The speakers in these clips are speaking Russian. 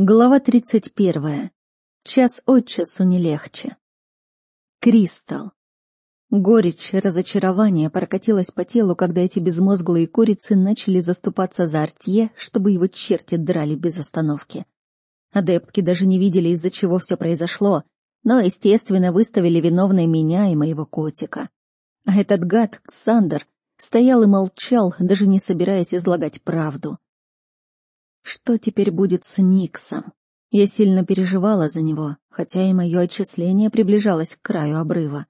Глава тридцать первая. Час от часу не легче. Кристалл. Горечь разочарования прокатилась по телу, когда эти безмозглые курицы начали заступаться за Артье, чтобы его черти драли без остановки. Адептки даже не видели, из-за чего все произошло, но, естественно, выставили виновной меня и моего котика. А этот гад, Ксандр, стоял и молчал, даже не собираясь излагать правду. Что теперь будет с Никсом? Я сильно переживала за него, хотя и мое отчисление приближалось к краю обрыва.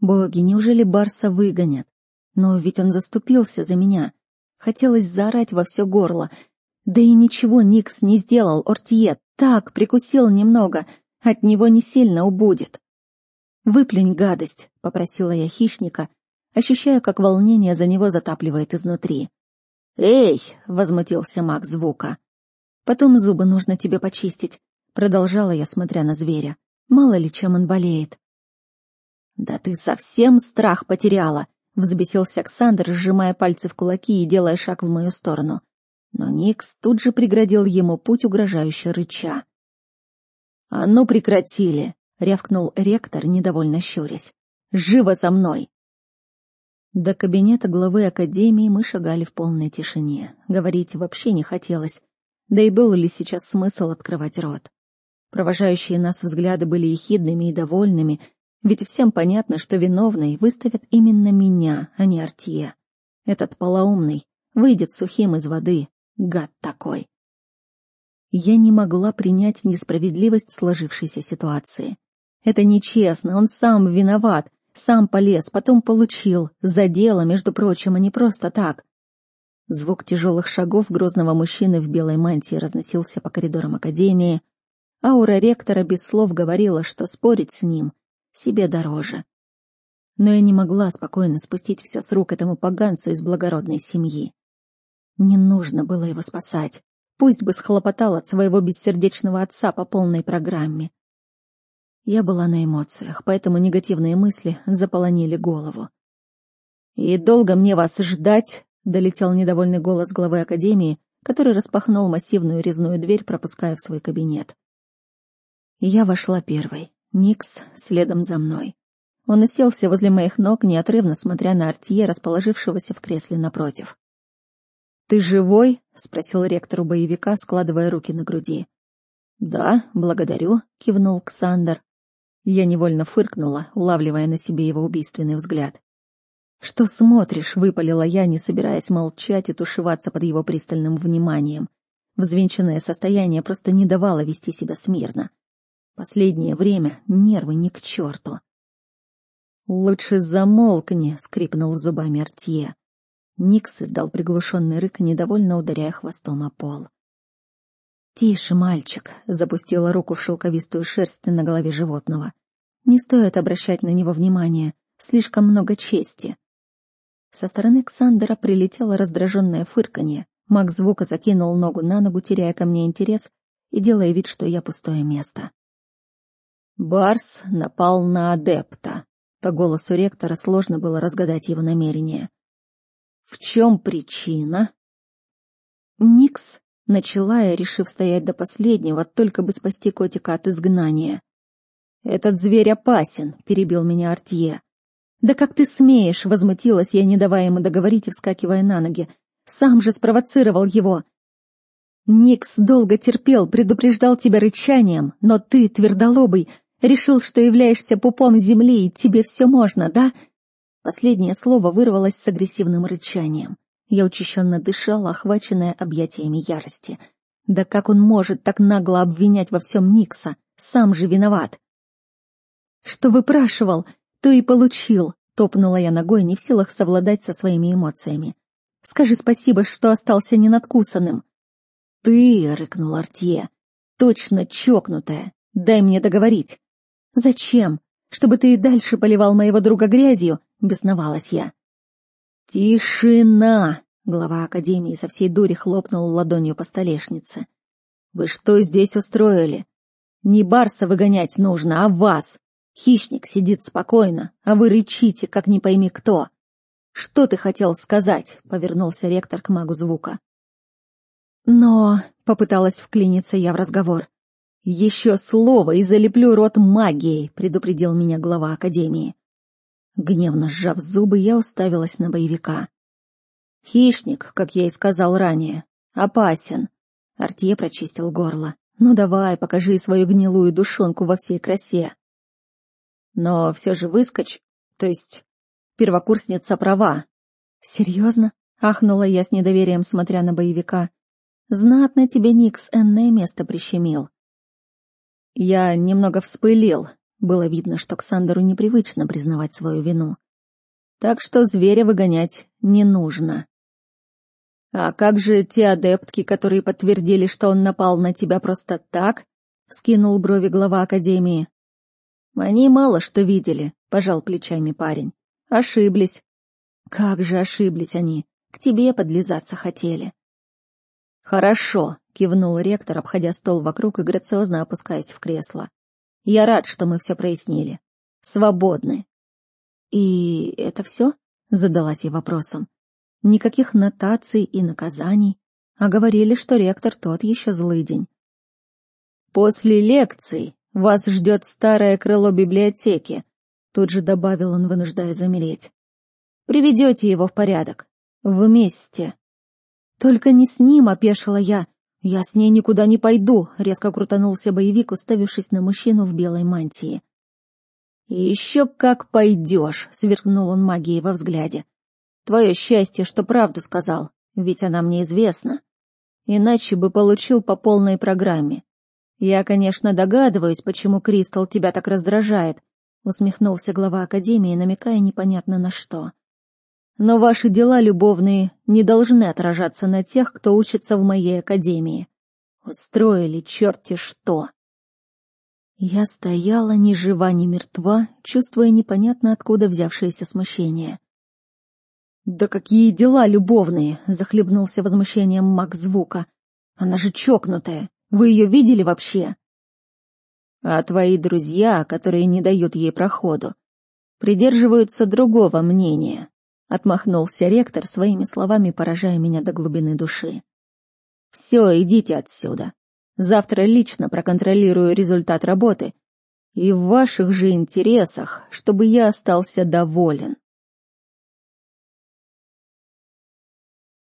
Боги, неужели Барса выгонят? Но ведь он заступился за меня. Хотелось заорать во все горло. Да и ничего Никс не сделал, Ортье, так, прикусил немного, от него не сильно убудет. «Выплюнь гадость», — попросила я хищника, ощущая, как волнение за него затапливает изнутри. «Эй!» — возмутился маг звука. Потом зубы нужно тебе почистить, продолжала я, смотря на зверя. Мало ли чем он болеет. Да ты совсем страх потеряла, взбесился Александр, сжимая пальцы в кулаки и делая шаг в мою сторону. Но Никс тут же преградил ему путь, угрожающе рыча. «А ну прекратили!» — рявкнул ректор, недовольно щурясь. «Живо за мной!» До кабинета главы академии мы шагали в полной тишине. Говорить вообще не хотелось. Да и был ли сейчас смысл открывать рот? Провожающие нас взгляды были ехидными и довольными, ведь всем понятно, что виновной выставят именно меня, а не Артье. Этот полоумный выйдет сухим из воды, гад такой. Я не могла принять несправедливость сложившейся ситуации. Это нечестно, он сам виноват, сам полез, потом получил, за дело, между прочим, а не просто так. Звук тяжелых шагов грозного мужчины в белой мантии разносился по коридорам академии. Аура ректора без слов говорила, что спорить с ним себе дороже. Но я не могла спокойно спустить все с рук этому поганцу из благородной семьи. Не нужно было его спасать. Пусть бы схлопотал от своего бессердечного отца по полной программе. Я была на эмоциях, поэтому негативные мысли заполонили голову. «И долго мне вас ждать?» — долетел недовольный голос главы Академии, который распахнул массивную резную дверь, пропуская в свой кабинет. Я вошла первой, Никс следом за мной. Он уселся возле моих ног, неотрывно смотря на Артье, расположившегося в кресле напротив. «Ты живой?» — спросил ректор у боевика, складывая руки на груди. «Да, благодарю», — кивнул Ксандр. Я невольно фыркнула, улавливая на себе его убийственный взгляд. «Что смотришь?» — выпалила я, не собираясь молчать и тушеваться под его пристальным вниманием. Взвинченное состояние просто не давало вести себя смирно. Последнее время нервы ни к черту. «Лучше замолкни!» — скрипнул зубами Артье. Никс издал приглушенный рык, недовольно ударяя хвостом о пол. «Тише, мальчик!» — запустила руку в шелковистую шерсть на голове животного. «Не стоит обращать на него внимания. Слишком много чести». Со стороны Ксандера прилетело раздраженное фырканье. Маг звука закинул ногу на ногу, теряя ко мне интерес и делая вид, что я пустое место. Барс напал на адепта. По голосу ректора сложно было разгадать его намерение. «В чем причина?» «Никс», — начала я, решив стоять до последнего, только бы спасти котика от изгнания. «Этот зверь опасен», — перебил меня Артье. «Да как ты смеешь!» — возмутилась я, не давая ему договорить и вскакивая на ноги. «Сам же спровоцировал его!» «Никс долго терпел, предупреждал тебя рычанием, но ты, твердолобый, решил, что являешься пупом земли, и тебе все можно, да?» Последнее слово вырвалось с агрессивным рычанием. Я учащенно дышала, охваченная объятиями ярости. «Да как он может так нагло обвинять во всем Никса? Сам же виноват!» «Что выпрашивал?» То и получил, топнула я ногой, не в силах совладать со своими эмоциями. Скажи спасибо, что остался ненадкусанным. Ты, рыкнул Артье, точно чокнутая. Дай мне договорить. Зачем? Чтобы ты и дальше поливал моего друга грязью, бесновалась я. Тишина! Глава Академии со всей дури хлопнул ладонью по столешнице. «Вы что здесь устроили? Не Барса выгонять нужно, а вас! Хищник сидит спокойно, а вы рычите, как не пойми кто. Что ты хотел сказать? Повернулся ректор к магу звука. Но, Попыталась вклиниться я в разговор. «Еще слово и залеплю рот магией», — предупредил меня глава Академии. Гневно сжав зубы, я уставилась на боевика. «Хищник, как я и сказал ранее, опасен», — Артье прочистил горло. «Ну давай, покажи свою гнилую душонку во всей красе». Но все же выскочь, то есть первокурсница права. «Серьезно?» — ахнула я с недоверием, смотря на боевика. «Знатно тебе Никс энное место прищемил». Я немного вспылил. Было видно, что Ксандеру непривычно признавать свою вину. Так что зверя выгонять не нужно. «А как же те адептки, которые подтвердили, что он напал на тебя просто так?» — вскинул брови глава Академии. «Они мало что видели», — пожал плечами парень. «Ошиблись». «Как же ошиблись они? К тебе подлизаться хотели». «Хорошо», — кивнул ректор, обходя стол вокруг и грациозно опускаясь в кресло. «Я рад, что мы все прояснили. Свободны». «И это все?» — задалась я вопросом. «Никаких нотаций и наказаний, а говорили, что ректор тот еще злый день». «После лекций вас ждет старое крыло библиотеки», — тут же добавил он, вынуждая замереть. «Приведете его в порядок. Вместе». «Только не с ним», — опешила я. «Я с ней никуда не пойду», — резко крутанулся боевик, уставившись на мужчину в белой мантии. еще как пойдешь», — сверкнул он магией во взгляде. «Твое счастье, что правду сказал, ведь она мне известна. Иначе бы получил по полной программе. Я, конечно, догадываюсь, почему Кристал тебя так раздражает», — усмехнулся глава Академии, намекая непонятно на что. Но ваши дела любовные не должны отражаться на тех, кто учится в моей академии. Устроили черти что. Я стояла ни жива, ни мертва, чувствуя непонятно откуда взявшееся смущение. «Да какие дела любовные!» — захлебнулся возмущением маг звука. «Она же чокнутая! Вы ее видели вообще?» «А твои друзья, которые не дают ей проходу, придерживаются другого мнения», Отмахнулся ректор своими словами, поражая меня до глубины души. «Все, идите отсюда. Завтра лично проконтролирую результат работы. И в ваших же интересах, чтобы я остался доволен».